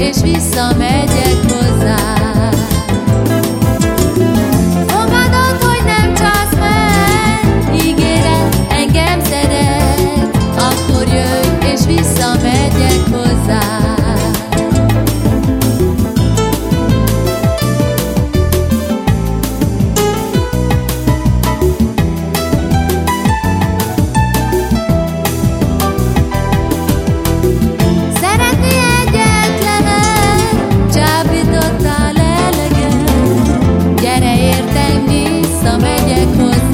és visszamegyek hozzá. Szerintem visszamegyek hozzá.